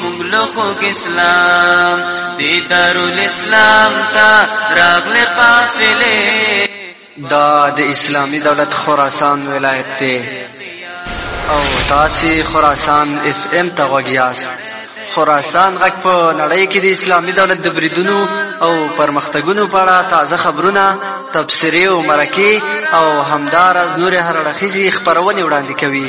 مونږ له خوږ اسلام دی دارالاسلام ته راغلې قافلې دا د اسلامي دولت خراسان ولایت دی او تاسې خراسان اف ام ته غوږ یاست خراسان غږ په نړۍ کې د اسلامي دولت د بریدونو او پرمختګونو په اړه تازه خبرونه تبصرې او مرکې او همداراز نورې هر اړخیزې خپرونې وړاندې کوي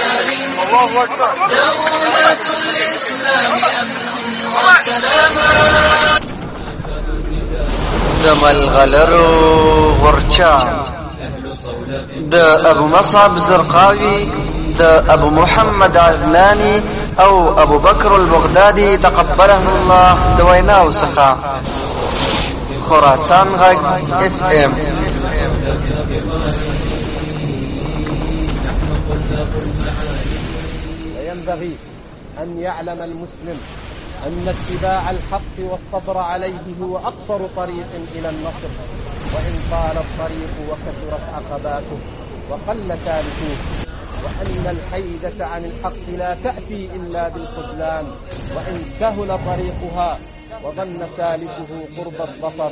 الله اکبر دولت الاسلام امن و سلاما د ملغلرو غرچا د ابو مصعب زرقاوي د ابو محمد عدناني او ابو بکر البغدادي تقبله الله د ویناو څخه خراسان غږ اف ام قل معاني ينبغي أن يعلم المسلم أن اتباع الحق والصبر عليه هو أقصر طريق إلى النصر وإن طال الطريق وكثرت عقباته وقل سالكوه وأن الحيدة عن الحق لا تأتي إلا بالخذلان وإن سهل طريقها وظن سالكه قرب الظفر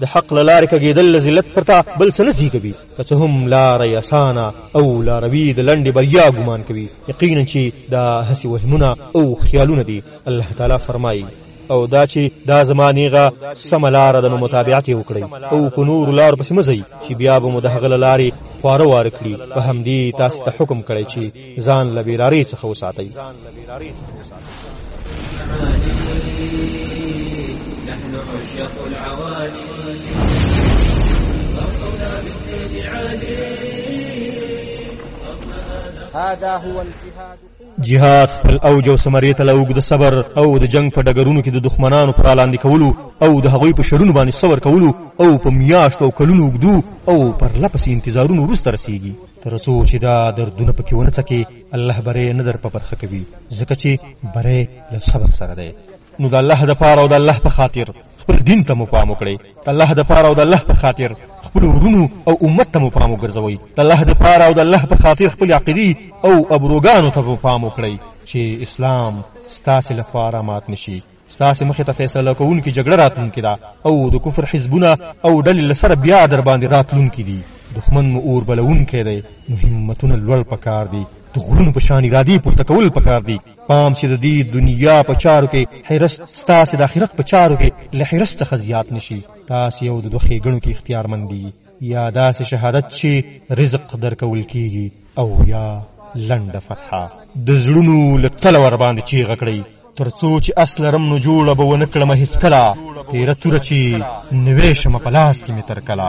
د حق له لارې کږېدل له ذلت پرته بل څه نه زیږوي که څه هم لاره یې اسانه او لاروي د لنډې بریا ګمان کوي یقینا چې دا هسې وهمونه او خیالونه دي الله تعالی فرمایي او دا چې دا زما نیغه سمه لاره ده نو متابعت یې وکړئ او په نورو لارو پسې مه ځئ چې بیا به مو د هغه له لارې خواره واره کړي په همدې تاسو ته حکم کړی چې ځان له بیراری څخه وساتئ نحن عشاق العوالي فرحنا بالدين عالي هذا هو الجهاد جهاد خپل اوج او ثمرې ته له اوږد صبر او د جنگ په ډګرونو کې د دښمنانو پر وړاندې کولو او د هغوی په شرونو باندې صبر کولو او په میاشتو او کلونو اوږدو او پرله پسې انتظارونو وروسته رسیږي تر څو چې دا دردونه پکې ونه څکې الله بره نه در په برخه کوي ځکه چې بره له صبر سره دی نو د الله د پاره او د الله په خاطر خپل دین ته مو پام وکړئ د الله د پاره او د الله په خاطر خپل ورونو او امت ته مو پام وګرځوئ د الله د پاره او د الله په خاطر خپل عقیدي او ابروګانو ته مو پام وکړئ چې اسلام ستاسې لپاره مات نشي ستاسې مخې ته فیصله کوونکې جګړه راتلونکې ده او د کفر حزبونه او ډلې له سره بیا در باندې راتلونکي دي دښمن مو اور بلوونکی دی نو همتونه لوړ پکار دي د غرونو په شان ارادې پورته کول پکار دي پام چې د دې دنیا په چارو کې حرس ستاسې د آخرت په چارو کې له حرس څخه زیات نشي تاسې یو د دوه ښېګڼو کې اختیارمن دي یا داسې شهادت چې رزق درکول کیږي او یا لنډه فتحه د زړونو له تله ورباندې چیغه کړئ تر څو چې اس لرم نو جوړه به ونه کړم هېڅکله تېره توره چې نوې شمه په لاس کې مې تر کله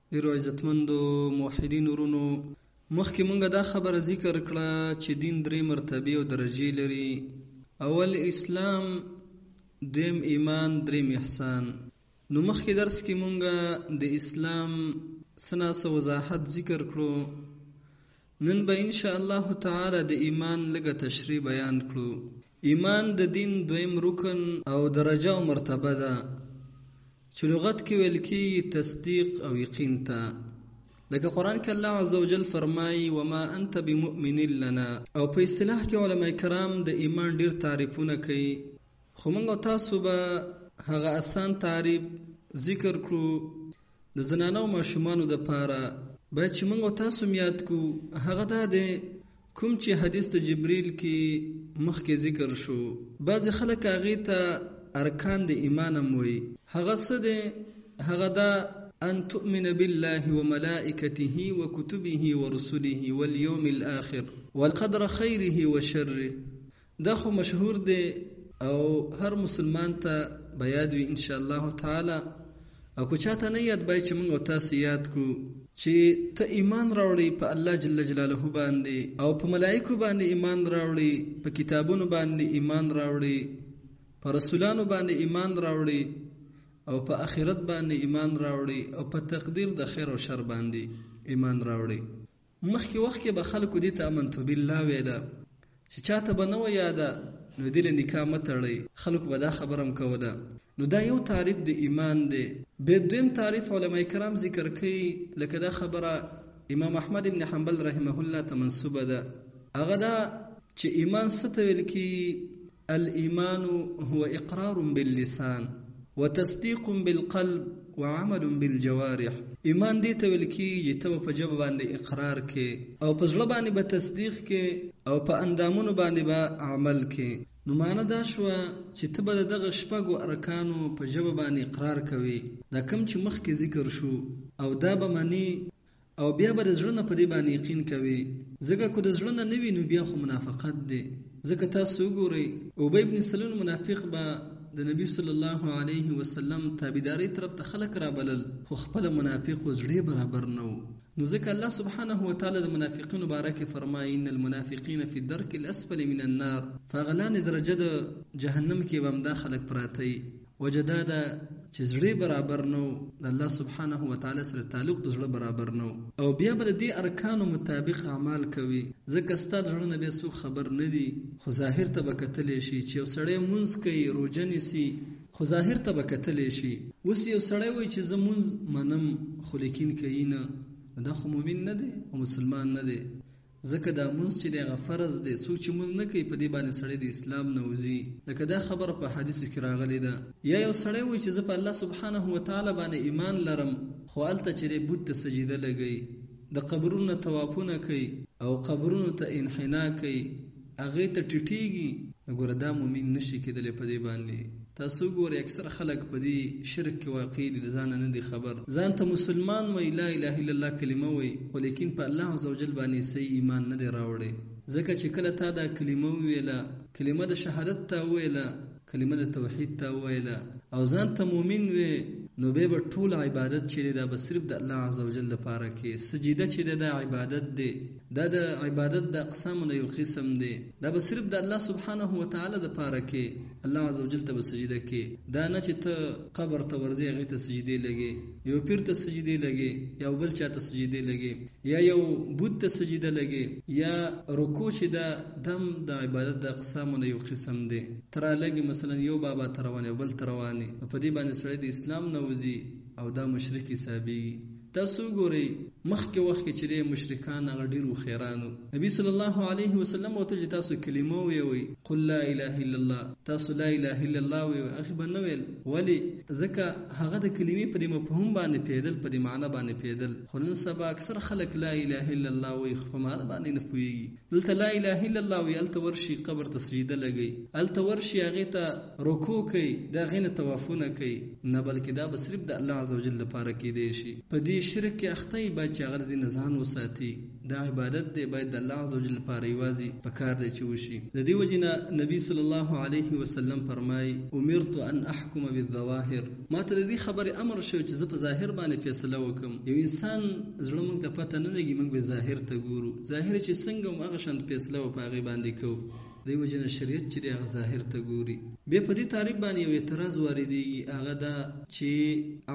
ډیرو عزتمندو موحدینو وروڼو مخکې مونږ دا خبره ذکر کړه چې دین درې مرتبې او درجې لري اول اسلام دویم ایمان دریم احسان نو مخکې درس کې مونږ د اسلام سناسه وضاحت ذکر کړو نن به ان شاء الله تعالی د ایمان لږه تشریح بیان کړو ایمان د دین دویم رکن او درجه او مرتبه ده چې لغت کې ویل کیږي تصدیق او یقین ته لکه قرآن کې الله عزوجل فرمایي وما انت بمؤمن لنا او په اصطلاح کې علما کرام د ایمان ډیر تعریفونه کوي خو موږ تاسو به هغه اسان تعریف ذکر کړو د زنانه او ماشومانو د پاره باید چې موږ او تاسو هم یاد کو هغه دا دی کوم چې حدیث د جبریل کې مخکې ذکر شو بعضې خلک هغې ته ارکان د ایمان هم وایي هغه څه دی هغه دا ان تؤمن بالله وملائکته وکتبه ورسله والیوم الاخر والقدر خیره وشره دا خو مشهور دی او هر مسلمان ته به یاد وي ان شاء الله تعالی او که چاته نه یاد باید چې موږ او تاسو یاد کړو چې ته ایمان راوړي په الله جل جلاله باندې او په ملائکو باندې ایمان راوړي په کتابونو باندې ایمان راوړي په رسولانو باندې ایمان راوړي او په اخرت باندې ایمان راوړي او په تقدیر د خیر او شر باندې ایمان راوړي مخکې وخت کې به خلکو دې ته امنت بالله ویله چې چاته به نه وه یاده نو دې له نکاح مه تړئ خلکو به دا خبره هم کوله نو دا یو تعریف د ایمان دی بیا دویم تعریف علماء کرام ذکر کوي لکه دا خبره امام احمد ابن حنبل رحمه الله ته منسوبه ده هغه دا چې ایمان څه ته ویل کیږي الايمان هو اقرار باللسان وتصديق بالقلب وعمل بالجوارح ايمان دې ته ويل کېږي چې ته به په ژبه باندې اقرار کې او په زړه باندې به تصديق کې او په اندامونو باندې به عمل کې نو معنی دا شوه چې ته به د دغه شپږو ارکانو په ژبه باندې اقرار کوې دا کوم چې مخکې ذکر شو او دا به منې او بیا به د زړه نه په دې باندې یقین کوې ځکه که د زړه نه نه وي نو بیا خو منافقت دی ځکه تاسو وګورئ ابی ابن سلول منافق به د نبی صلی الله علیه وسلم تابعدارۍ طرف ته خلک رابلل خو خپله منافق و زړه یې برابر نه و نو ځکه الله سبحانه وتعالی د منافقینو باره کې فرمایي ان المنافقین فی الدرک الاسفل من النار په هغه لاندې درجه د جهنم کې به همدا خلک پراته وي وجه دا ده چې زړۀ برابر نه و، د الله سبحانه وتعالی سره تعلق د زړۀ برابر نه و او بيا به د دې ارکانو مطابق اعمال کوې ځکه ستا د زړۀ نه بيا څوک خبر نه دي خو ظاهر ته به کتلی شي چې يو سړی مونځ کوي روژه نيسي خو ظاهر ته به کتلی شي اوس يو سړی وائي چې زه مونځ منم خو ليکن کوي نه نو دا خو مؤمن نه دی او مسلمان نه دی ځکه دا مونځ چې دی هغه فرض دی څوک چې مونځ نه کوي په دې باندې سړی د اسلام نه وځي لکه دا خبره په احادیثو کې راغلې ده یا یو سړی وایي چې زه په الله سبحانه وتعالی باندې ایمان لرم خو هلته چې دی بت ته سجده لګوي د قبرونو نه طوافونه کوي او قبرونو ته انحنا کوي هغه ته ټيټيږي نو ګوره دا مومين نه شي کيدلي په دي باندي تاسو وګوري اکثر خلک په دي شرک کي واقع دي د ځانه نه دي خبر ځان ته مسلمان وايي لا اله الا الله کلمه وايي خو ليکن په الله عزوجل باندي صحيح ايمان نه دي راوړي ځکه چي کله تا دا کلمه وويله کلمه د شهادت تا وويله کلمه د توحید تا وویله او ځان ته مومن وې نو بیا به ټول عبادت چې دی دا به صرف د الله عزوجل لپاره کې سجیده چې دی دا عبادت دی دا د عبادت د اقسامو نه یو قسم دی دا به صرف د الله سبحانه وتعالی لپاره کې الله عزوجل ته به سجیده کې دا نه چې ته قبر ته ورځې هغه ته سجیده لګې یو پیر ته سجیده لګې یا بل چاته سجیده لګې یا یو بت ته سجده لګې یا رکوع چې ده دا هم د عبادت د اقسامو نه یو قسم دې ته را لګې مثلا یو بابا ته روان یې او بل ته روان یې نو په دې باندې سړی د اسلام نه وځي او دا مشرک حسابیږي تاسو وګورئ مخکې وخت کې چې دې مشرکان هغه ډیر هوښیران وو نبی صلی الله علیه وسلم ورته چې تاسو کلمه ویوئ قل لا اله الا الله تاسو لا اله الا الله ویوئ هغه به نه ویل ولې ځکه هغه د کلمې په دې مفهوم باندې پوهېدل په دې معنی باندې پوهېدل خو نن سبا اکثر خلک لا اله الا الله وایي خو په معنی باندې نه پوهیږي دلته لا اله الا الله وایي هلته ورشي قبر ته سجده لګوي هلته ورشي هغې ته رکوع کوي د هغې نه طوافونه کوي نه بلکې دا به صرف د الله عزوجل لپاره کیدای شي په دې شرک کې اخته یې باید چې هغه د دې نه ځان وساتي دا عبادت دی باید د الله عزوجل لپاره یوازی پکار دی چی وشی د دی وجی نه نبی صلی الله علیه وسلم فرمای امرت ان احکم بالظواهر ماته د دی خبری امر شو چی زه په ظاهر باندی فیصله وکم یو انسان زړه موږ ته پته نه لګی موږ به ظاهر ته ګورو ظاهر چی څنګه هم هغه شان فیصله به په هغی باندی کوو. دی وجنه شریعت چی دی هغه ظاهر ته ګوری بیا په دی تعریف باندی یو اعتراض واردیږی هغه دا چی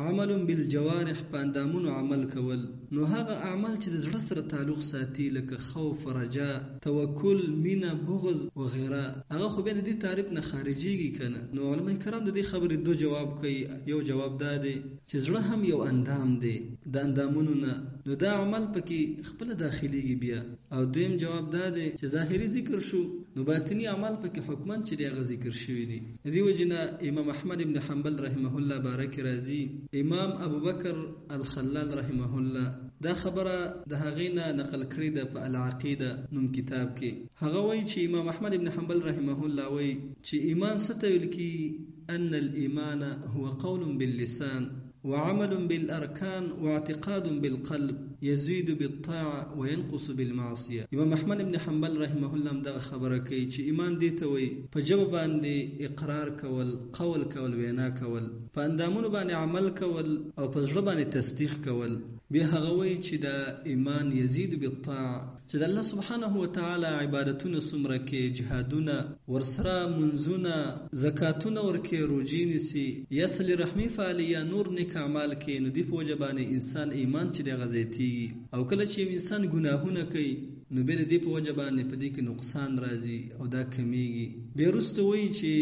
عمل بالجوارح په اندامونو عمل کول نو هغه اعمال چی د زړه سره تعلق ساتی لکه خوف رجا توکل مینه بغض وغیره هغه خو بیا د دی تعریف نه خارجیږی کنه نو علماء کرام د دی خبری دو جواب کوی یو جواب دا دی چی زړه هم یو اندام دی د اندامونو نه نو دا عمل پکی خپله داخلیږی بیا او دویم جواب دا دی چې ظاهري ذکر شو نو باطني اعمال پکې حکماً چې دي هغه ذکر شوي دي ددې وجې نه امام احمد ابن حنبل رحمه الله باره کې راځي امام ابوبکر الخلال رحمه الله دا خبره د هغې نه نقل کړې ده په العقیده نوم کتاب کې هغه وایي چې امام احمد ابن حنبل رحمه الله وایي چې ایمان څه ته ویل کیږي ان الايمان هو قول باللسان وعمل بالارکان واعتقاد بالقلب يزيد بالطاعه وينقص بالمعصيه امام احمد ابن حنبل رحمه الله هم دغه خبره کوي چې ايمان دې ته وایي په ژبه باندې اقرار کول قول کول وینا کول په اندامونو باندې عمل کول او په زړه باندې تصديق کول بیا هغه وایي چې دا ايمان يزيد بالطاعه چې د الله سبحانه وتعالی عبادتونه څومره کې جهادونه ورسره مونځونه زکاتونه ورکې روژې نیسي یا صلې رحمې فعالې یا نور نیک اعمال کې نو دې په وجه باندې انسان ایمان چې دی هغه زیاتیږي او کله چې یو انسان ګناهونه کوي نو بیا دې په وجه باندې په دې کې نقصان راځي او دا کمیږي بیا وروسته وایي چې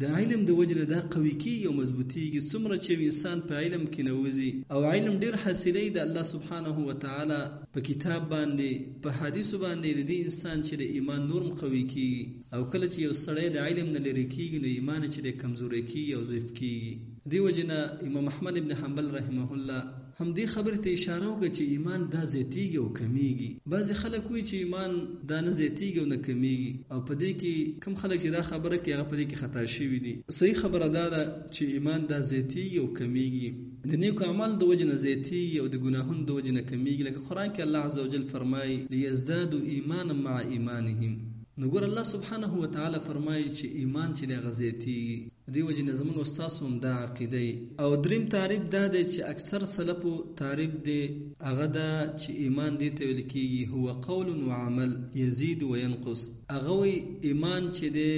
د علم د وجې نه دا قوي کیږي او مضبوطیږي څومره چې یو انسان په علم کې نوځي او علم ډیر حاصلوي د الله سبحانه وتعالی په کتاب باندې، په حدیثو باندې د دې انسان چې دی ایمان نور هم قوي کېږي او کله چې یو سړی د علم نه لرې کېږي نو ایمان یې چې دی کمزوری کېږي او ضعیف کېږي دې وجې نه امام احمد ابن حنبل رحمه الله هم دې خبرې ته اشاره وکړه چې ایمان دا زیاتېږي او کمېږي بعضې خلک وایي چې ایمان دا نه زیاتېږي او نه کمېږي او په دې کې کوم خلک چې دا خبره کوي هغه په دې کې خطا شوي دي صحیح خبره دا ده چې ایمان دا زیاتېږي او کمېږي. د نیکو اعمالو د وجې نه زیاتیږي او د ګناهونو د وجې نه کمیږي لکه قرآن کې الله عزوجل فرمائی، لیزدادو ایمانا مع ایمانهم، نو ګوره الله سبحانه وتعالی فرمائی چې ایمان چې دی هغه زیاتیږي د دې وجې نه زمونږ او ستاسو هم دا عقیده یې. او دریم تعریف دا دی چې اکثر سلفو تعریف دی هغه دا چې ایمان دې ته ویل کیږي هو قول وعمل یزید وینقص، هغه وایي، ایمان چې دی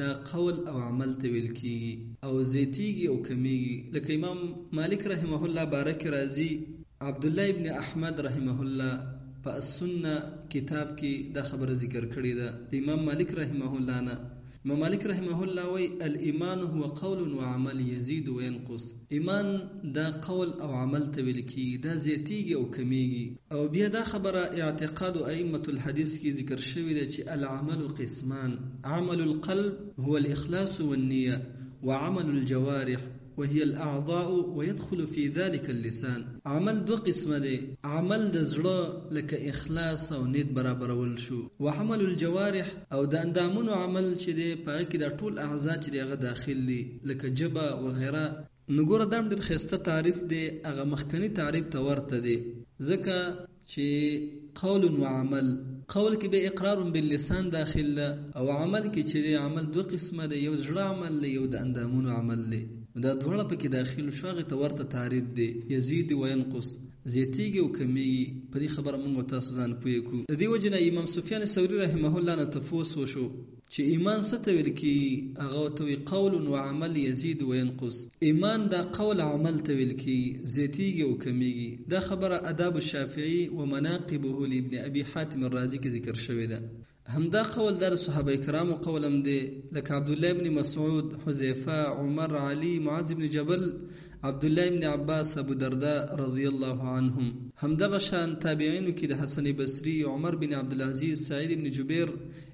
دا قول او عمل ته ویل کیږي او زیتیږي او کمیږي لکه امام مالک رحمه الله باره کې راځي عبدالله ابن احمد رحمه الله په السنه کتاب کې دا خبره ذکر کړې ده د امام مالک رحمه الله نه امام مالک رحمه الله وایي، الایمان هو قول وعمل یزید وینقص. ایمان دا قول او عمل ته ویل کیږي، دا زیاتیږي او کمیږي. او بیا دا خبره اعتقاد ائمة الحدیث کې ذکر شوې ده چې العمل قسمان، عمل القلب هو الاخلاص والنیة، وعمل الجوارح وهي الاعضاء ویدخل فی ذلک اللسان، عمل دوه قسمه دی، عمل د زړه لکه اخلاص او نیت برابرول شو، وعمل الجوارح او د اندامونو عمل چې دی په هغه کې دا ټول اعضاء چې دی هغه داخل دي لکه ژبه وغیره. نو ګوره دا هم ډیر ښایسته تعریف دی هغه مخکني تعریف ته ورته دی ځکه چې قول و عمل قول کې بیا اقرار باللسان داخل ده او عمل کې چې دی عمل دوه قسمه دی یو د زړه عمل دی یو د اندامونو عمل دی نو دا دواړه په کې داخل شو هغه ته ورته تعریف دی یزید و ینقص. زیاتیږي او کمیږي په دې خبره موږ او تاسو ځان پوه کړو د دې وجې نه امام سفیان ثوری رحمه الله نه تفوس وشو چې ایمان څه ته ویل کیږي هغه ورته وویل قول و عمل یزید و ینقص ایمان دا قول عمل ته ویل کیږي زیاتیږي او کمیږي دا خبره اداب الشافعی و مناقبه لابن ابی حاتم الرازی کې ذکر شوې ده همدا قول دا د صحابه کرامو قول هم دی، لکه عبدالله ابن مسعود، حذیفه، عمر، علی، معاذ ابن جبل، عبدالله ابن عباس، ابودرداء رضی الله عنهم. همدغه شان تابعینو کې د حسن بصري، عمر بن عبدالعزیز، سعید ابن جبیر،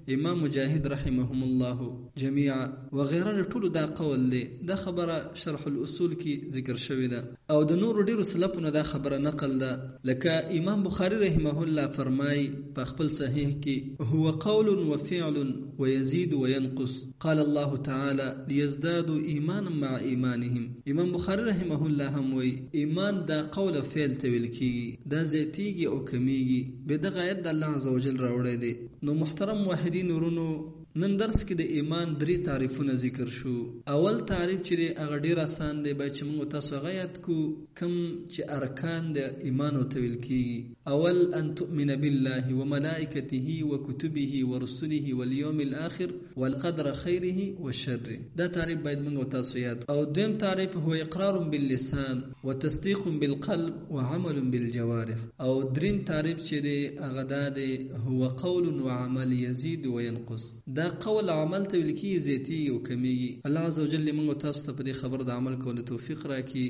امام مجاهد رحمهم الله جمیعا وغیره د ټولو دا قول دی. دا خبره شرح الاصول کې ذکر شوې ده. او د نورو ډېرو سلفو نه دا خبره نقل ده لکه امام بخاري رحمه الله فرمايي په خپل صحيح کي، هو قول وفعل ويزيد وينقص قال الله تعالی ليزدادو ايمانا مع ايمانهم امام بخاري رحمه الله هم وايي، ايمان دا قول او فعل ته ويل کيږي دا زياتيږي او کميږي بيا دغه آيت د الله عزوجل راوړی دی نو محترم موحدين ورونو! نن درس کې د ايمان درې تعريفونه ذکر شو اول تعريف چې دی هغه ډير اسان دی بايد چې مونږ تاسو هغه ياد کو کوم چې ارکان د ايمان ورته ويل کيږي اول ان تؤمن بالله وملائکته وکتبه ورسله واليوم الاخر والقدر خيره وشره دا تعريف بايد مونږ تاسو ياد او دویم تعريف هو اقرار باللسان وتصديق بالقلب وعمل بالجوارح او دريم تعريف چي دي هغه دا دي هو قول وعمل يزيد وينقص دا قول او عمل ته ويل کيږي زياتيږي او کميږي الله عزوجل دي موږ او تاسو ته په دي خبره د عمل کولو توفيق راکړي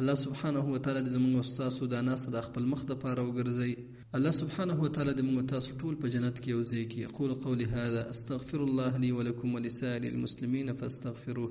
الله سبحانه وتعالی دي زموږ او ستاسو دا ناسته د خپل مخ د پاره وګرځوي الله سبحانه وتعالی دي موږ او تاسو ټول په جنت کي يو ځای کړي اقول قولي هذا استغفر الله لي ولکم ولسائر المسلمين فاستغفروه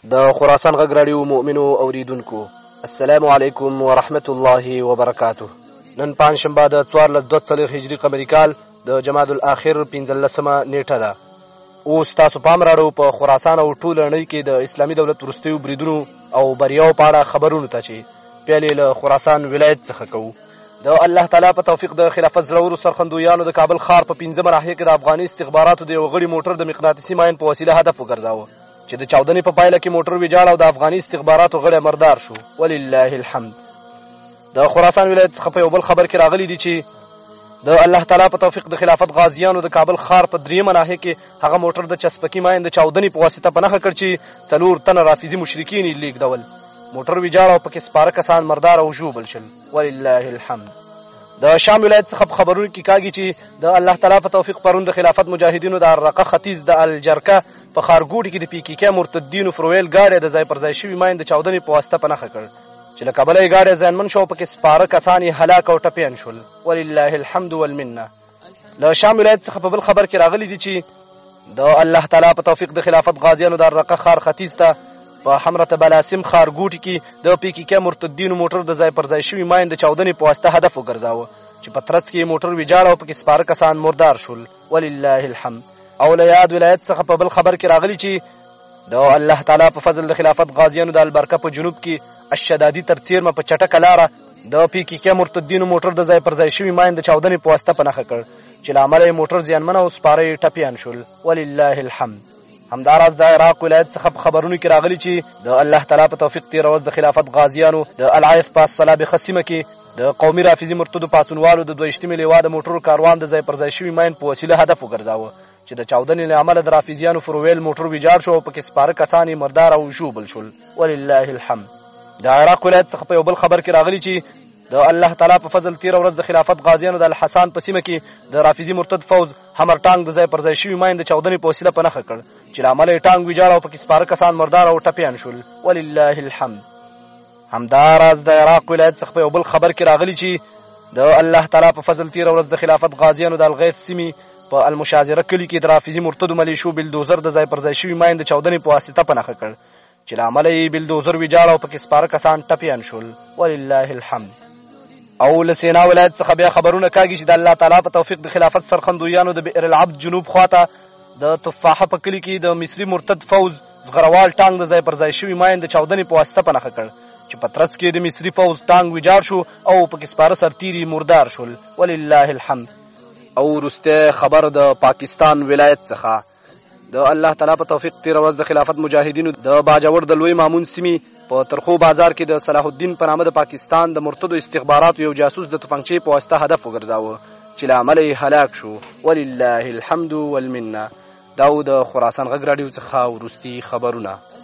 د خراسان غږ راډیو مؤمنو اوریدونکو السلام علیکم ورحمت الله وبرکاته نن پنځشنبه د 1424 هجری قمری کال د جماد الاخر 15مه نیټه ده اوس تاسو پام راړو په خراسان او ټول نړۍ کې د اسلامي دولت ورستیو بریدونو او بریاو په اړه خبرونه ته چی پیلې له خراسان ولایت څخه کوو د الله تعالی په توفیق د خلافت زړورو سرخندویانو د کابل ښار په پنځمه ناحیه کې د افغاني استخباراتو د یو غړي موټر د مقناطیسي ماین په وسیله هدف وګرځاوه چې د چاودنې په پایله کې موټر ویجاړ او د افغاني استخباراتو غړی مردار شو ولله الحمد د خراسان ولایت څخه په یو بل خبر کې راغلی دی چې د الله تعالی په توفیق د خلافت غازیانو د کابل ښار په دریمه ناحیه کې هغه موټر د چسپکی ماین د چاودنې په واسطه په نښه کړ چې څلور تنه رافضي مشرکین یې لیږدول موټر ویجاړ او پکې سپاره کسان مردار او ژوبل شول ولله الحمد د شام ولایت څخه په خبرونو کې کاږي چې د الله تعالی په توفیق پرون د خلافت مجاهدینو د رقه ختیځ د الجرکه په ښارګوټي کې د پي کې کې مرتدینو فرویل ګاډی د ځای پر ځای شوي ماین د چاودنې په واسطه په نښه کړ چې له کبله یې ګاډی زیانمن شو او پکې سپاره کسان یې هلاک او ټپیان شول ولله الحمد والمنه له شام ولایت څخه په بل خبر کې راغلی دي چې د الله تعالی په توفیق د خلافت غازیانو د رقه خار ختیځ ته په حمرت بلاسم خار ګوټي کې د پي کې کې مرتدینو موټر د ځای پر ځای شوي ماین د چاودنې په واسطه هدف وګرځاوه چې په ترڅ کې موټر ویجاړ او پکې سپاره کسان مردار شول ولله الحمد او له یاد ولایت څخه په بل خبر کې راغلی چې د الله تعالی په فضل د خلافت غازیانو د البرکه په جنوب کې الشدادي تر څیرمه په چټکه لاره د پی کې کې مرتدینو موټر د ځای پر ځای شوی ماین د چاودنې په واسطه په نخښه کړ چې لامل یې موټر زیانمن او سپاره ټپیان شول ولله الحمد همداراز د عراق ولایت څخه په خبرونو کې راغلي چې د الله تعالی په توفیق تیر ورځ د خلافت غازیانو د العیس په صلاب خصیمه کې د قومي رافضي مرتدو پاڅونوالو د دویشتمې لیوا د موټرو کاروان د ځای پر ځای شوي ماین په وسیله هدف وګرځاوه چې د چاودنې له امله د رافضیانو فرویل موټر ویجاړ شو او پکې سپاره کسان یې مردار او ژوبل شول ولله الحمد د عراق ولایت څخه په یو بل خبر کې راغلي چې د الله تعالی په فضل تیر ورځ د خلافت غازیانو د الحسان په سیمه کې د رافیزي مرتد فوج همر ټانګ د ځای پر ځای شوی ماین د چاودنې په وسیله په نخښه کړ چې لامل یې ټانګ ویجاړ او پکې سپاره کسان مردار او ټپیان شول ولله الحمد همدا راز د عراق ولایت څخه په یو بل خبر کې راغلی چې د الله تعالی په فضل تیر ورځ د خلافت غازیانو د الغیث سیمه په المشاجره کلی کې د رافیزي مرتد ملیشو بلدوزر د ځای پر ځای شوی ماین د چاودنې په واسطه په نخښه کړ چې له امله یې بلدوزر ویجاړ او پکې سپاره کسان ټپیان شول ولله الحمد او له سینا ولایت څخه بیا خبرونه کاږي چې د الله تعالی په توفیق د خلافت سرخندویانو د بئر العبد جنوب خواته د تفاحه په کلي کې د مصري مرتد فوز زغروال ټانګ د ځای پر ځای شوي ماین د چاودنې په واسطه په نښه کړ چې په ترڅ کې د مصري فوز ټانګ ویجاړ شو او پکې سپاره سرتیري مردار شول ولله الحمد او وروستی خبر د پاکستان ولایت څخه د الله تعالی په توفیق تیر ورځ د خلافت مجاهدینو د باجوړ د لوی مامون سیمې په ترخو بازار کې د صلاح الدین په نامه د پاکستان د مرتدو استخباراتو یو جاسوس د تفنګچې په واسطه هدف وګرځاوه چې له امله یې هلاک شو ولله الحمد والمنه دا و د خراسان غږ راډیو څخه وروستي خبرونه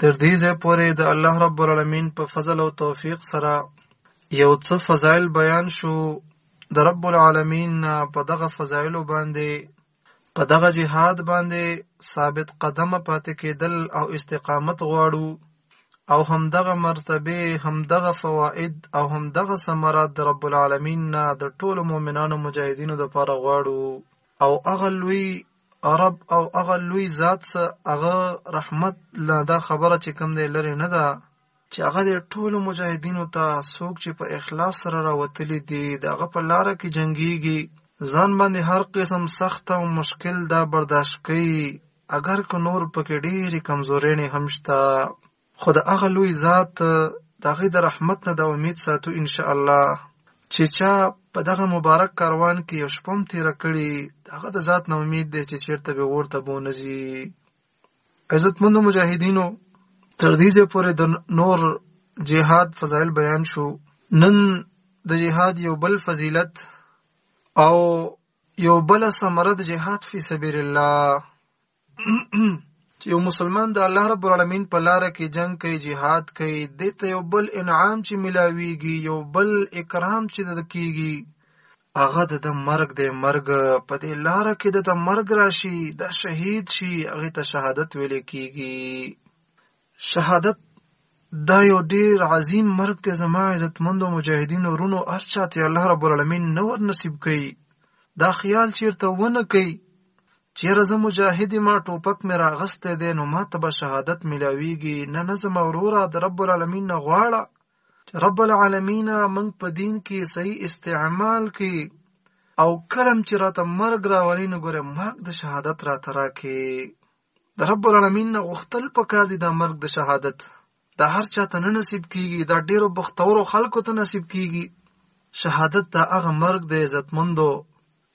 تر دې ځای پورې د الله رب العالمین په فضل او توفیق سره یو څه فضایل بیان شو د رب العالمین نه په دغه فضایلو باندې په دغه جهاد باندې ثابت قدمه پاتې کېدل او استقامت غواړو او هم دغه مرتبه هم دغه فواید او هم دغه ثمرات د رب العالمین نه د ټولو مؤمنانو مجاهدینو لپاره غواړو او هغه لوی عرب او هغه لوی ذات سه هغه رحمت لا دا خبره چې کم دی لري نه ده چې هغه د ټولو مجاهدینو ته څوک چې په اخلاص سره راوتلي دي د هغه په لاره کې جنگیږي ځان باندې هر قسم سخت او مشکل دا برداشت کوي اگر که نور پکې ډېرې کمزورېنې هم شته خو د هغه لوی ذات د هغه د رحمت نه د امید ساتو ان شاء الله چې چا په دغه مبارک کاروان کې یو شپم تیر کړی هغه د ذات نه امید دی چې چیرته به ورته بونځي عزتمن مجاهدینو تر دې چې پورې د نور جهاد فضایل بیان شو نن د جهاد یو بل فضیلت او یو بل ثمره د جهاد فی سبیل الله چې یو مسلمان د الله رب العالمین په لار کې جنگ کوي jihad کوي د ته یو بل انعام چې ملاويږي یو بل اکرام چې د کیږي هغه د مرګ د مرګ په دې لار کې د مرګ راشي د شهید شي هغه ته شهادت ویل کیږي شهادت دا یو ډیر عظیم مرګ دی زما عزتمندو مجاهدینو ورونو هر چا ته الله رب العالمین نه ور نصیب کوي دا خیال چیرته ونه کوي چیرې زه مجاهد ما ټوپک مې راغستی دی نو ما ته به شهادت میلاویږي نه نه زما وروره د رب العالمین نه غواړه چې رب العالمین موږ په دین کې صحیح استعمال کړي او کلم چې راته مرګ راولي نو ګوره مرګ د شهادت راته راکړي د رب العالمین نه غوښتل پکار دي دا مرګ د شهادت دا هر چا ته نه نصیب کیږي دا ډیرو بختورو خلکو ته نصیب کیږي شهادت دا هغه مرګ دی عزتمندو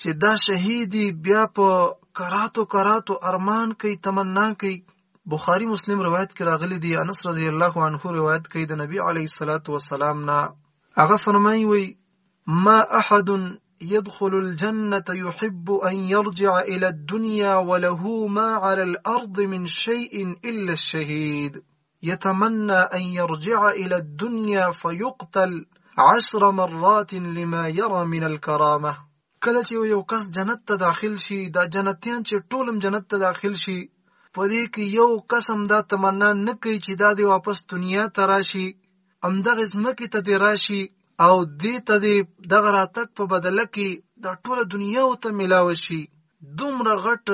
چې دا شهیدی بیا په کراتو کراتو ارمان کوي تمنا کوي بخاری مسلم روایت کې راغلي دي انس رضی الله عنه روایت کوي د نبی علی صلوات و سلام نه هغه فرمایي وي ما احد يدخل الجنة يحب أن يرجع إلى الدنيا وله ما على الأرض من شيء إلا الشهيد يتمنى أن يرجع إلى الدنيا فيقتل عشر مرات لما يرى من الكرامة کله چې یو کس جنت ته داخل شي دا جنتیان چې ټولم جنت ته داخل شي په دې کې یو قسم دا تمنا نه کوي چې دا دی واپس دنیا ته راشي همدغه ځمکې ته دی راشي او دې ته دې دغه راتګ په بدله کې د ټوله دنیا او ته ملاو شي دومره غټ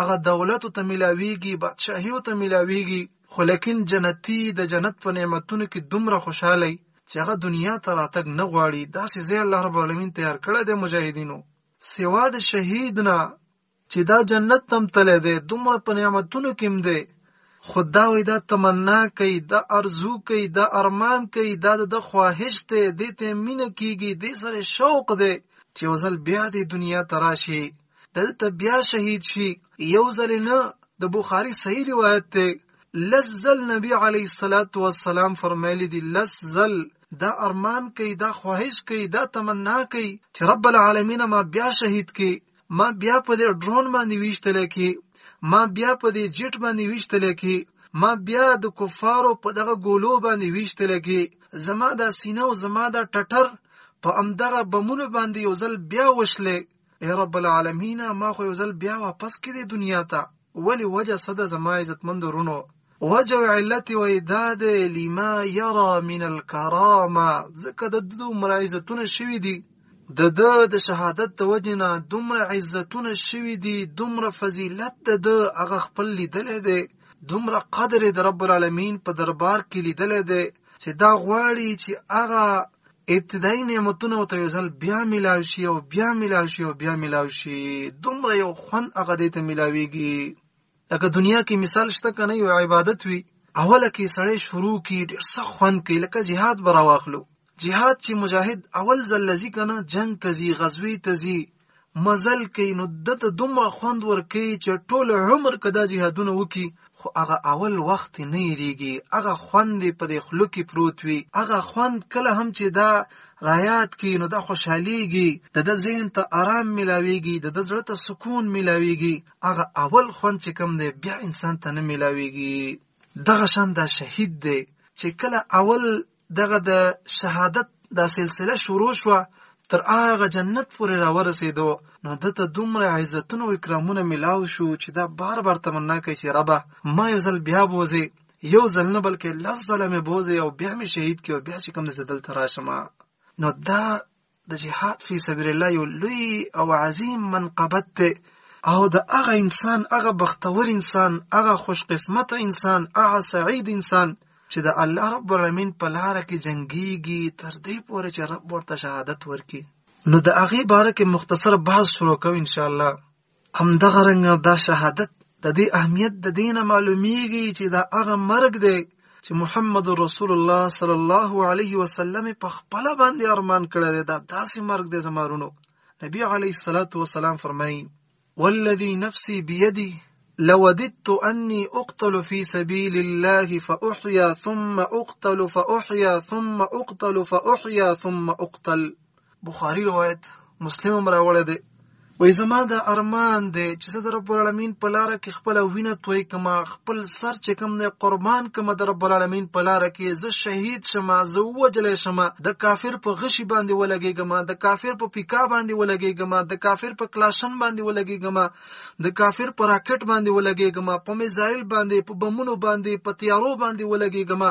هغه دولت ته ملاويږي بادشاهي ته ملاويږي خو لیکن جنتی د جنت په نعمتونو کې دومره خوشاله چې هغه دنیا ته راتګ نه غواړي دا سي زه الله رب العالمین تیار کړی د مجاهدینو سوا د شهید نه چې دا جنت تم تللی دی دومره په نعمتونو کې هم دی خو دا وای دا تمنا کوي دا ارزو کوي دا ارمان کوي دا د خواهش دی دې ته مینه کیږي دې سره شوق دی چې وزل بیا د دنیا تراشي دلته بیا شهید شي یو ځل نه د بخاری صحیح روایت ته لزل نبی علی صلوات و سلام فرمایلی دی لزل دا ارمان کوي دا خواهش کوي دا تمنا کوي چې رب العالمین ما بیا شهید کوي ما بیا په دې ډرون باندې ویشتل کی ما بیا په دې جټ باندې ویشتل کی ما بیا د کفارو په دغه ګولو باندې ویشتل کی زما دا سینه او زما دا ټټر په امدغه بمونه باندې یو ځل بیا وشلې ای رب العالمین ما خو یو ځل بیا واپس کړې دنیا ته ولی وجه صد زما عزتمند رونو وجه او علت وای دا د لما یرا من الکرامه ځکه د دومره عزتونه شوي دي د ده د شهادت د وجې نه دومره عزتونه شوي دي دومره فضیلت د ده هغه خپل لیدلی دی دومره قدر د رب العالمین په دربار کې لیدلی دی چې دا غواړي چې هغه ابتدایي نعمتونه ورته یو ځل بیا میلاو شي او بیا میلاو شي او بیا میلاو شي دومره یو خوند هغه دی ته میلاویږي لکه دنیا کې مثال شته کنه یو عبادت وي اوله کې سړی شروع کی ډیر سخت خوند کوي لکه جهاد برا واخلو جهاد چې مجاهد اول ځل لذي کنه جنگ تزي غزوی تزي مزل کوي نو دته دومره خوند ورکي چې ټول عمر کدا جهادونه وکي خو هغه اول وخت نه یریږي هغه خوند په دې خلو کې پروت وي هغه خوند کله هم چې دا رایات کې نو دا خوشحاليږي د د ذهن ته آرام ملاويږي د د زړه ته سکون ملاويږي هغه اول خوند چې کوم دی بیا انسان ته نه ملاویږي دغه شان دا شهید دی چې کله اول دغه د شهادت دا سلسله شروع شوه تر هغه جنت پورې راورسېدو نو دته دومره عزتونه او اکرامونه ملاو شو چې دا بار بار تمنا کوي چې ربه ما یو ځل بیا بوزي یو ځل نه بلکې لس ځله مې بوزي او بیا مې شهید کې او بیا چې کوم ځل دلته راشم نو دا د جهاد فی سبیل الله یو لوی او عظیم منقبت دی او د هغه انسان هغه بختور انسان هغه خوش قسمت انسان هغه سعید انسان چې د الله رب العالمین په لار کې جنگيږي تر دې پورې چې رب ورته شهادت ورکړي نو د هغه باره کې مختصر بحث شروع کوو ان شاء الله همدغه رنګ دا شهادت د دې اهمیت د دین معلومیږي چې دا هغه مرګ دی چې محمد رسول الله صلی الله علیه وسلم په خپل باندې ارمان کړی دی دا داسې مرګ دی زمارونو نبی علی صلوات و سلام فرمایي والذي نفسي بيدي لوددت أني أقتل في سبيل الله فأحيا ثم أقتل فأحيا ثم أقتل فأحيا ثم أقتل بخاری روایت مسلم هم راوړی دی وای زما د ارمان دی چې زه د رب العالمین په لار کې خپل وینه توی کم خپل سر چې کم نه قربان کم د رب العالمین په لار کې زه شهید شم زه وجل شم د کافر په غشي باندې ولګېږم د کافر په پیکا باندې ولګېږم د کافر په کلاشن باندې ولګېږم د کافر په راکټ باندې ولګېږم په میزایل باندې په بمونو باندې په تیارو باندې ولګېږم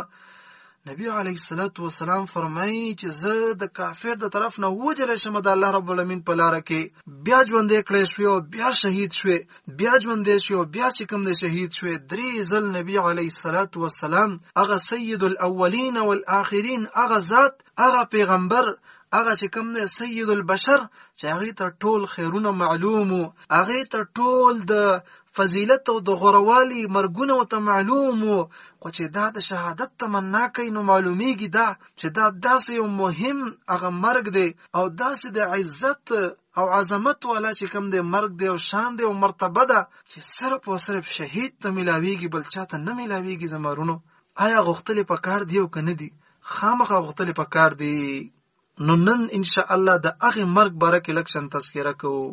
نبی علیه الصلاۃ والسلام فرمایي چې زه د کافر د طرف نه وجل شم د الله رب العالمین په لار کې بیا ژوند کړی شو او بیا شهید شو بیا ژوند شو او بیا چې کوم د شهید شو درې ځل نبی علیه الصلاۃ والسلام هغه سید الاولین والآخرین هغه ذات هغه پیغمبر هغه چې کوم نه سید البشر چې هغه تر ټول خیرونه معلوم هغه تر ټول د فضیلت او د غوروالي مرګونه او ته معلوم وو خو چې دا د شهادت تمنا کوي نو معلومیږي دا چې دا داسې یو مهم هغه مرګ دی او داسې د عزت او عظمت والا چې کوم دی مرګ دی او شان دی او مرتبه ده چې صرف او صرف شهید ته ملاویږي بل چاته نه ملاویږي زمارونو آیا غختلې په کار دی او کنه دی خامخا غختلې په کار دی نو نن ان شاء الله د هغه مرګ باره کې لکشن تذکره کوو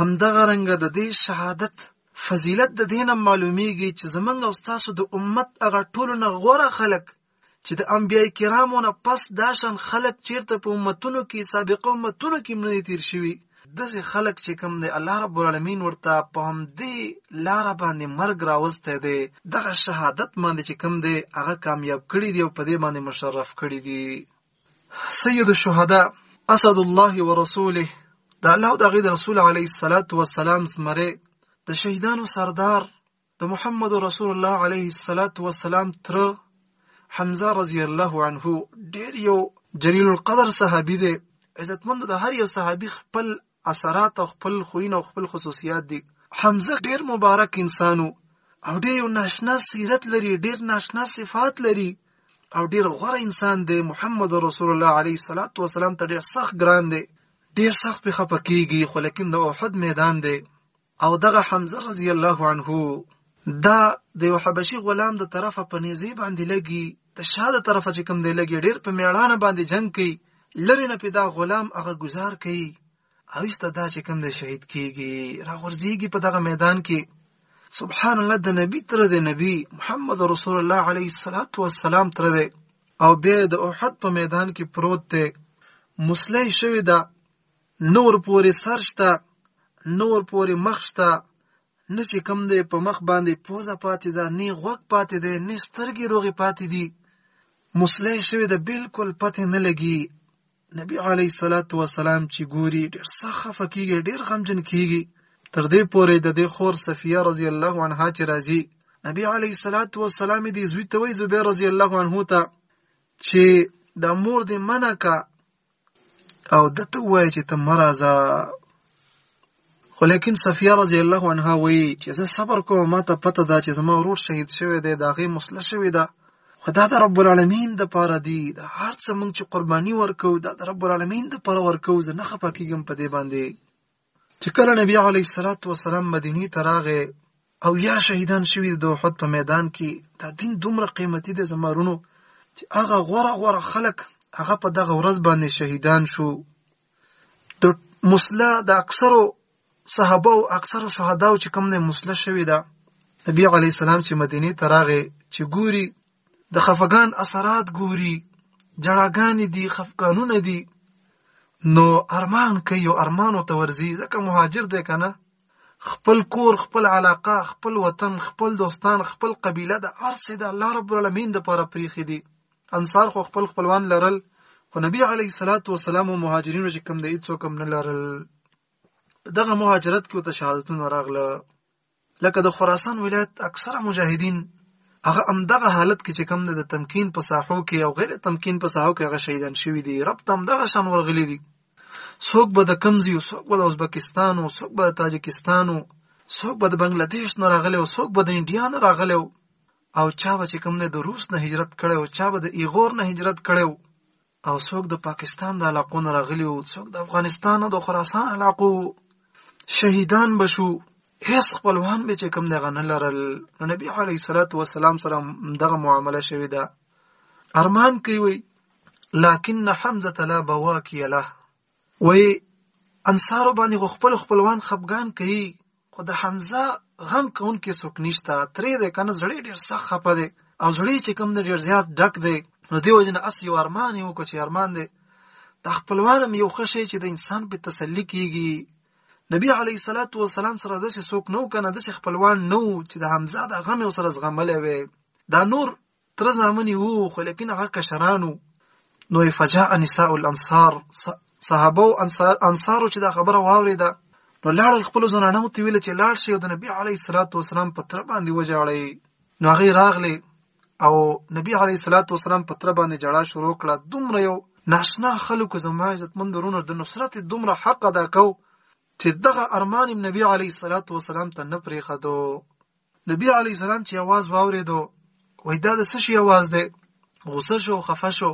همدغه رنګه د دې شهادت فضیلت د دینه معلومیږي چې زمنګ او تاسو د امت هغه ټولو نه غوره خلک چې د انبیای کرامو نه پس داشان خلک چیرته په امتونو کې سابقه امتونو کې نه تیر شوي دغه خلک چې کوم دی الله رب العالمین ورته په هم دی لار باندې مرګ راوسته دی دغه شهادت باندې چې کوم دی هغه کامیاب کړی دی او په دې باندې مشرف کړی دی سید الشهدا اسد الله ورسوله د الله او د غید رسول علیه الصلاۃ والسلام زمره د شهیدانو سردار د محمد رسول الله علیه الصلاۃ والسلام تر حمزه رضی الله عنه ډیر یو جلیل القدر صحابي دی عزتمند د هر یو صحابي خپل اثرات او خپل خوین او خپل خصوصیات دي حمزه ډیر مبارک انسان وو او ډیر یو ناشنا سیرت لري ډیر ناشنا صفات لري او ډیر غوره انسان دی محمد رسول الله علیه الصلاۃ والسلام ته ډیر سخت ګران دی ډیر سخت په خپکیږي خو لکن د احد میدان دی او دغه حمزه رضی الله عنه دا د یو حبشي غلام د طرفه په نيزي باندې لګي د شاده طرفه چې کوم دی لګي ډیر په میړانه باندې جنگ کوي لری نه پیدا غلام هغه گزار کوي او ایسته دا چې کوم دی شهید کیږي راغورځيږي په دغه میدان کې سبحان الله د نبی تر د نبی محمد رسول الله علیه الصلاۃ والسلام تر دی او بیا د احد په میدان کې پروت دی مسلې شوې ده نور پورې سر شته نور پورې مخ شته نه چې کم دی په مخ باندې پوزه پاتې ده نه غوږ پاتې دی نه سترګې روغې پاتې دي مسلې شوې ده بالکل پته نه لګي نبی علی صلوات و سلام چې ګوري ډېر سخت فکیږي ډېر غمجن کیږي تر دې پورې د دې خور صفیه رضی الله عنها چې راځي نبی علی صلوات و سلام دې زوی ته وی زبیر رضی الله عنه ته چې د مور دې منکه او ده ته ووایه چې ته مه راځه خو لیکن صفیه رضی الله عنها وایي چې زه صبر کوم ما ته پته ده چې زما ورور شهید شوی دی د هغې مسله شوې ده خو دا د رب العالمین د پاره دی د هر څه موږ چې قرباني ورکو دا د رب العالمین د پاره ورکو زه نه خپه کیږم په دې باندې چې کله نبی علیه الصلاۃ والسلام مدینی ته راغی او یا شهیدان شوی د احد په میدان کې دا دین دومره قیمتي دی زمارونو چې هغه غوره غوره خلک هغه په دغه ورځ باندې شهیدان شو د مسله د اکثرو صحابه او اکثرو شهداو چې کوم نه مسله شوی ده نبی علی السلام چې مدینه ته راغی چې ګوري د خفګان اثرات ګوري جړاګانې دي خفګانونه دي نو ارمان کوي او ارمان ته ورځي ځکه مهاجر دی کنه خپل کور خپل علاقه خپل وطن خپل دوستان خپل قبيله د ارث د الله رب العالمین د پاره پریخي دي انصار خو خپل خپلوان لرل خو نبی علی صلوات و سلام او مهاجرینو چې کوم د هیڅ کوم نه لرل دغه مهاجرت کې ته شهادتونه راغله لکه د خراسان ولایت اکثره مجاهدین هغه هم دغه حالت کې چې کم د تمکین په ساحو کې او غیر تمکین په ساحو کې هغه شهیدان شوی دی رب تم دغه شان ورغلی دی څوک به د کمزی او څوک به د ازبکستان او څوک به د تاجکستان او څوک به د بنگلاديش نه راغلی او څوک به د انډیا نه راغلی او چا به چې کم د روس نه هجرت کړي او چا به د ایغور نه هجرت کړي او څوک د پاکستان د علاقو نه راغلي وو څوک د افغانستان او د خراسان علاقو وو شهیدان به شو هیڅ خپلوان به چې کوم دغه نه لرل نو نبی علیه الصلاۃ والسلام سره دغه معامله شوې ده ارمان کوي لكن حمزه لا بواكي له وای انصارو باندې خو خپل خپلوان خپګان کوي خو د حمزه غم کوونکې څوک نشته ترې دی که نه زړی ډېر سخت خفه دی او زړی چې کوم دی ډېر زیات ډک دی نو دې وجې نه اس یو ارمان یې وکړو چې ارمان دی دا خپلوان هم یو ښه شی چې د انسان په تسلي کېږي نبی علیه صلات و سلام سره داسې څوک نه و که نه داسې خپلوان نه و چې د حمزه د غم یې سره زغملی وی دا نور تر زامن وو خو لیکن هغه کشرانو نو فجاء نساء الانصار صحابه او انصار انصارو چې دا خبره واوریده نو لاړ خپل زنانه مو ویل چې لاړ شي او د نبی علی صلوات و سلام په تر باندې وجاړي نو هغه راغله او نبی علی صلوات و سلام په تر باندې جړه شروع کړه دومره یو ناشنا خلکو زما عزت مندرونه د نصرت دومره حق ادا کو چې دغه ارمان نبی علی صلوات و سلام ته نه پریخدو نبی علی السلام چې आवाज واوریدو وای دا د څه شي आवाज دی غوسه شو خفه شو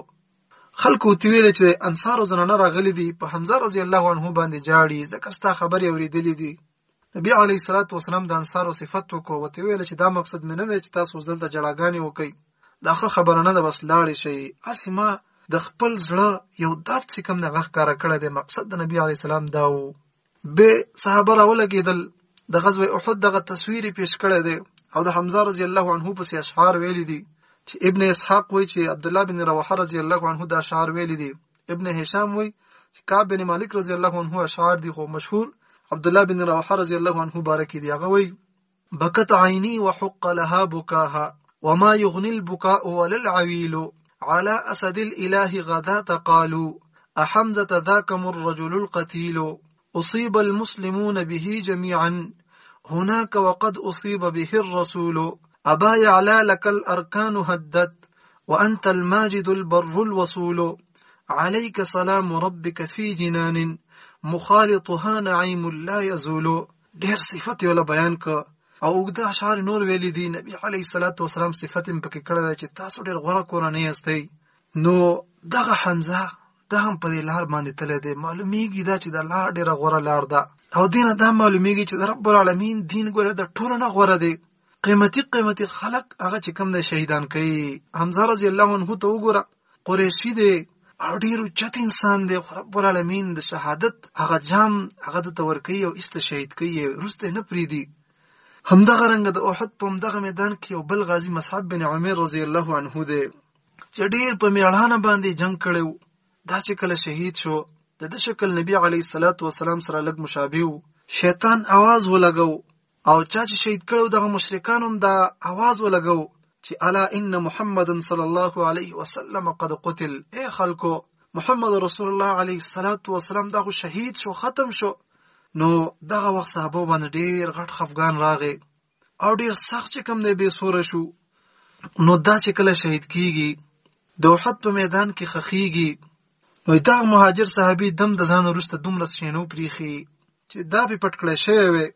خلکو ته ویل چې انصار زنانه راغلي دي په حمزه رضی الله عنه باندې جاړي ځکه ستا خبرې اوریدلې دي نبی علی صلوات و سلام د انصارو صفت وکړو او ته ویل چې دا مقصد مې نه دی چې تاسو دلته جړاګانې وکړي دا خه خبره نه ده بس لاړ شي اسما د خپل زړه یو دات چې کوم نه غخ کار کړی دی مقصد د نبی علی سلام دا وو به صحابه راولګېدل د غزوه احد دغه تصویر پیش کړی دی او د حمزه رضی الله عنه پسې اشعار ویلي دي چې ابن اسحاق وایي چې عبد الله بن رواحه رضی الله عنه دا اشعار ویلي دي ابن هشام وایي چې کعب بن مالک رضی الله عنه اشعار دي خو مشهور عبد الله بن رواحه رضی الله عنه بارک دي هغه وایي بکت عینی وحق لها بکاها وما يغني البكاء ولا العويل على اسد الاله غدا تقالوا احمزه ذاك الرجل القتيل أصيب المسلمون به جميعا هناك وقد أصيب به الرسول أبا يعلى لك الأركان هدت وأنت الماجد البر الوصول عليك سلام ربك في جنان مخالطها نعيم لا يزول ډېر صفت یې ولا بیان کړ او اوږده اشعار نور ویلي دي نبی علیه الصلاة والسلام صفت یې پکې کړی دی چې تاسو ډېر غوره کورنۍ یاستئ نو دغه حمزه دا هم په دې لار باندې تللی دی معلومیږي دا چې دا لار ډېره غوره لار ده او دې نه دا معلومیږي چې د رب العالمین دین ګوره د ټولو نه غوره دی قیمتي قیمتي خلک هغه چې کوم د شهیدان کوي حمزه رضی الله عنه ته وګوره قریشی دی او ډیر چت انسان دی خو رب العالمین د شهادت هغه جام هغه د تورکی او است شهید کوي رسته نه پریدي همدغه رنګ د احد په همدغه میدان کې یو بل غازی مصعب بن عمر رضی الله عنه دی چې ډیر په میړانه باندې جنگ کړو دا چې کله شهید شو د د شکل نبی علی صلوات و سلام سره لګ مشابه وو شیطان आवाज ولګاو او چا چې شهید کړو دغه مشرکان هم دا आवाज ولګو چې الا ان محمد صلی الله علیه وسلم قد قتل اے خلکو محمد رسول الله علیه الصلاۃ والسلام دا خو شهید شو ختم شو نو دغه وخت صحابه باندې ډیر غټ خفغان راغی او ډیر سخت چې کم دی به سور شو نو دا چې کله شهید کیږي د وحد په میدان کې خخیږي نو دا مهاجر صحابي دم د ځان وروسته دومره شینو پریخي چې دا به پټ کړی شوی وي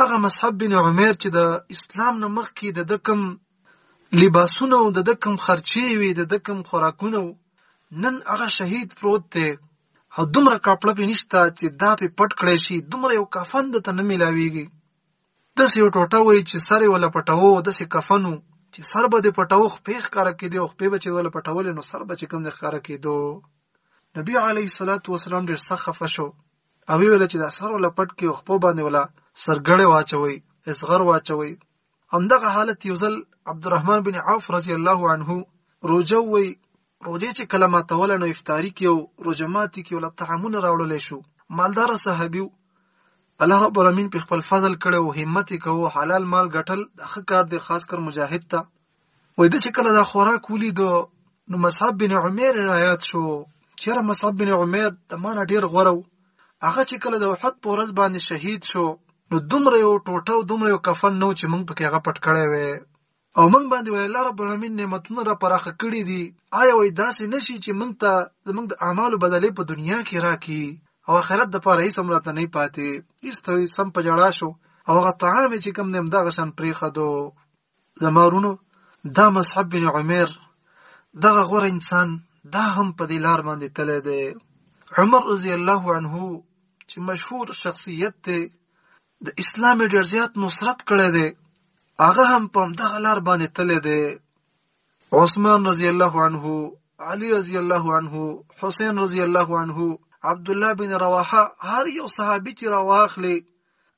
هغه مصعب بن عمر چې د اسلام نه مخکې د دکم لباسونه او د دکم خرچي وي د دکم خوراکونه نن هغه شهید پروت دی او دومره کاپړه به نشته چې دا په پټ کړی شي دومره یو کفن د ته نه ملاویږي داسې یو ټوټه وای چې سر یې ولا پټوو داسې کفن و چې سر به دې پټوو خپې ښکاره کېدې او خپې به چې ولا پټولې نو سر به چې کوم دې ښکاره کېدو نبی علیه الصلاة والسلام ډېر سخت خفه شو او ویل چې دا سر ولا پټ کې او خپو باندې ولا سرګړې واچوي اصغر واچوي همدغه حالت یو ځل عبدالرحمن بن عوف رضی الله عنه روجه وی روژه چې کله ماتوله نو افطاری کې او روژه ماتي کې ول طعامونه راوړلی شو مالدار صحابي الله رب العالمین په خپل فضل کړي او همت یې کوو حلال مال ګټل د ښه کار دی خاص کر مجاهد ته وای د چې کله دا خوراک ولید نو مصعب بن عمر رايات شو چیرې مصعب بن عمر د مانا ډیر غورو هغه چې کله د احد پورز باندې شهید شو نو دومره یو ټوټه او دومره یو کفن نو چې موږ پکې هغه پټ کړی وې او موږ باندې وای الله رب العالمین نعمتونه را پراخه کړی دي آیا وای داسې نشي چې موږ ته زموږ د اعمالو بدلې په دنیا کې راکړي او آخرت د پاره هیڅ امر ته نه پاتې هیڅ ته سم په جړا شو او هغه طعام چې کوم نیم دغه شان پرې خدو زمارونو دا مصعب بن عمر دغه غوره انسان دا هم په دې لار باندې تللی دی عمر رضی الله عنه چې مشهور شخصیت دی د اسلام ډیر زیات نصرت کړی دی هغه هم په دغه لار باندې تللی دی عثمان رضی الله عنه علی رضی الله عنه حسین رضی الله عنه عبد الله بن رواحه هر یو صحابي چې راواخلي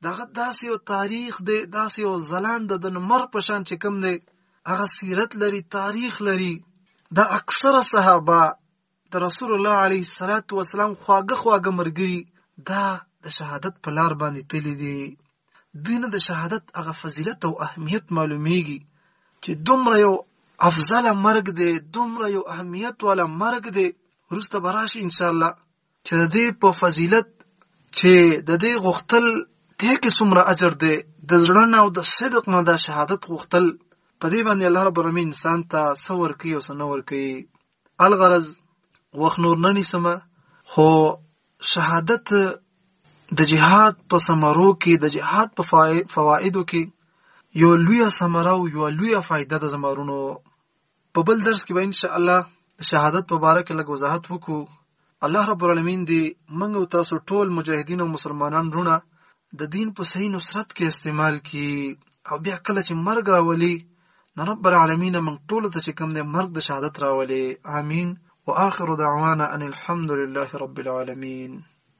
دغه داسې یو تاریخ دی داسې یو ځلاند د نمر په شان چې کوم دی هغه سیرت لري تاریخ لري دا اکثره صحابه د رسول الله علیه الصلاۃ والسلام خواږه خواږه مرګري دا د شهادت په لار باندې تللی دي دینه د شهادت هغه فضیلت او اهمیت معلومیږي چې دومره یو افضل مرګ دی دومره یو اهمیت والا مرګ دی ورسته براشي ان شاء الله چې د دې په فضیلت چې د دې غختل دې کې څومره اجر دی د زړه نه او د صدق نه د شهادت غختل په دې باندې الله رب العالمین انسان ته څور کوي او څنور کوي الغرض وخت نور نه نیسمه خو شهادت د جهاد په ثمرو کې د جهاد په فوایدو کې یو لوی ثمره او یو لوی فائدہ د زمارونو په بل درس کې به ان شاء الله د شهادت په اړه کې لږ وضاحت وکړو الله رب العالمین دې موږ او تاسو ټول مجاهدین او مسلمانان رونه د دین په صحیح نصرت کې استعمال کی او بیا کله چې مرګ راولي نو رب العالمین موږ ټول ته چې کوم دې مرګ د شهادت راولي امين واخر دعوانا ان الحمد لله رب العالمين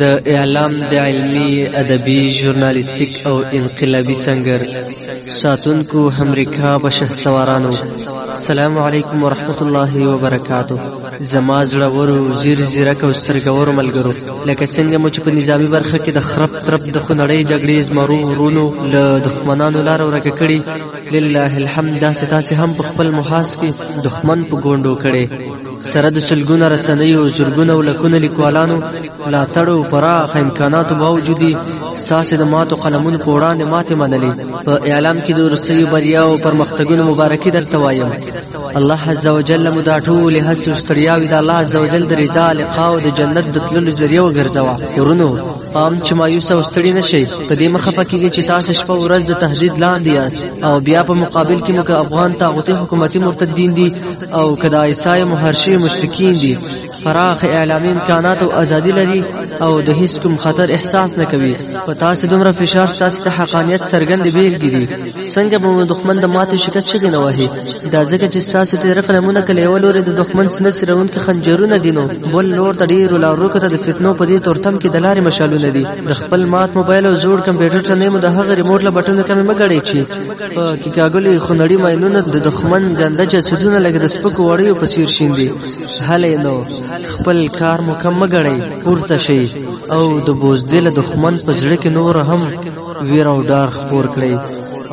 د اعلام د علمی ادبی ژورنالیستیک او انقلابی سنگر ساتونکو امریکا په شه سوارانو السلام علیکم ورحمت الله وبرکاتو زما زړه ورو زیر زیرک او سترګور ملګرو لکه څنګه مو چې په نظامی برخه کې د خراب ترپ د خنړی جګړې زمرو ورونو له دښمنانو لار ورکه کړي لله الحمد دا ستاسو هم په خپل محاس کې دښمن په ګوندو کړي سره د سلګونه رسنیو زرګونه او لکونه لیکوالانو ملاتړ او پراخ امکاناتو باوجود ساسې د ماتو قلمونو په وړاندې ماتې منلې په اعلام کې د وروستیو بریاو او پرمختګونو مبارکي درته وایم الله عز وجل مو دا ټولې هڅې او ستړیاوې د الله عز وجل د رضا لقا او د جنت د تللو ذریعه وګرځوه ورونو پام چې مایوسه او ستړي نه شئ په دې مخه پکېږي چې تاسو شپه ورځ د تهدید لاندې یاست او بیا په مقابل کې مو که افغان طاغوتي حکومتي مرتدین دي او که د عیسی مهرشي مشرکین دي فراخ اعلامي امکانات او ازادي لري او د هیڅ کوم خطر احساس نه کوي په تاسو دومره فشار تاسو ته حقانیت څرګند بیلګې دي څنګه به مو دښمن د ماتې شکست چغې نه وهي دا ځکه چې ستاسو تېره قلمونه که له یوه لورې د دښمن سینه څیرونکي خنجرونه دي نو بل لور ته ډېرو لارورکو ته د فتنو په دې تورتم کې د لارې مشالونه دي د خپل مات موبایل او زوړ کمپیوټر ته نه مو د هغه ریموټ له بټنو کمې مه ګړئ چې په کې کاګلې خونړي ماینونه د دښمن ګنده جسدونه لکه د سپکو وړیو په څیر شیندي هلې نو خپل کار مو کم مګړی پورته شي او د بوزدل دښمن په زړه کې نور هم ویر او ډار خپور کړي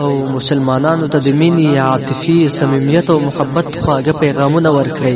او مسلمانانو ته د مینې عاطفي صمیمیت او محبت خواږه پیغامونه ورکړي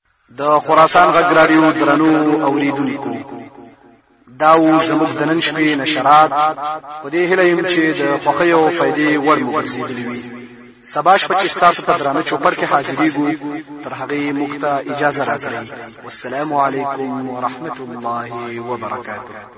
د خراسان غږ راډیو درنو اوریدونکو دا و زموږ د نن شپې نشرات په دې هیله یم چې د خوښۍ او فایدې وړ مو ګرځېدلي وي سبا شپه چې ستاسو په درانه چوپړ کې حاضرېږو تر هغې موږ ته اجازه راکړئ والسلام علیکم ورحمة الله وبرکاته